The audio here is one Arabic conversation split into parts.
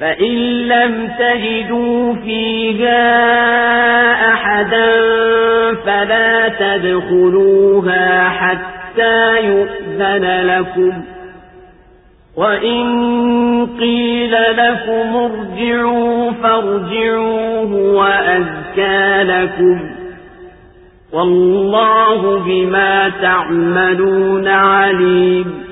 فإن لم تجدوا فيها أحدا فلا تدخلوها حتى يؤذن لكم وإن قيل لكم ارجعوا فارجعوه وأزكى لكم والله بما تعملون عليم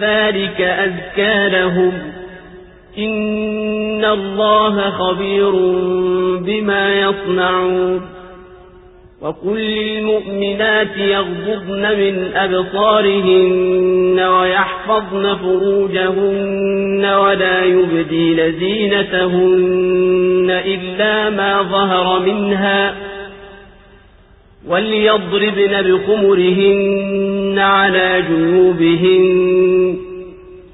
ذلك أذكى لهم. إن الله خبير بما يصنعون. وقل للمؤمنات يغضضن من أبصارهن ويحفظن فروجهن ولا يبدين زينتهن إلا ما ظهر منها. وليضربن بخمرهن على جنوبهن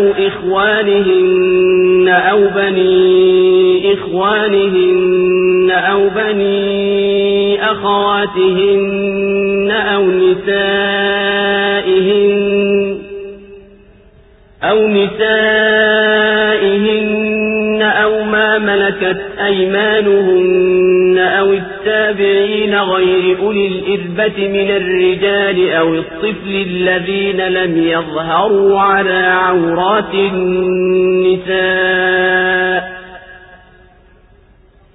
أو إخوانهن أو بني إخوانهن أو بني أخواتهن أو نسائهن أو نسائهن ملكت أيمانهن أو التابعين غير أولي الإذبة من الرجال أو الطفل الذين لم يظهروا على عورات النساء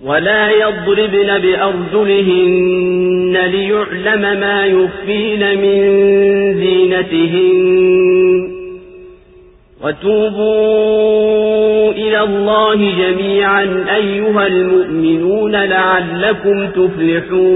ولا يضربن بأرجلهن ليعلم ما يخفين من زينتهن وتوبوا الله جميعا أيها المؤمنون لعلكم تفلحون.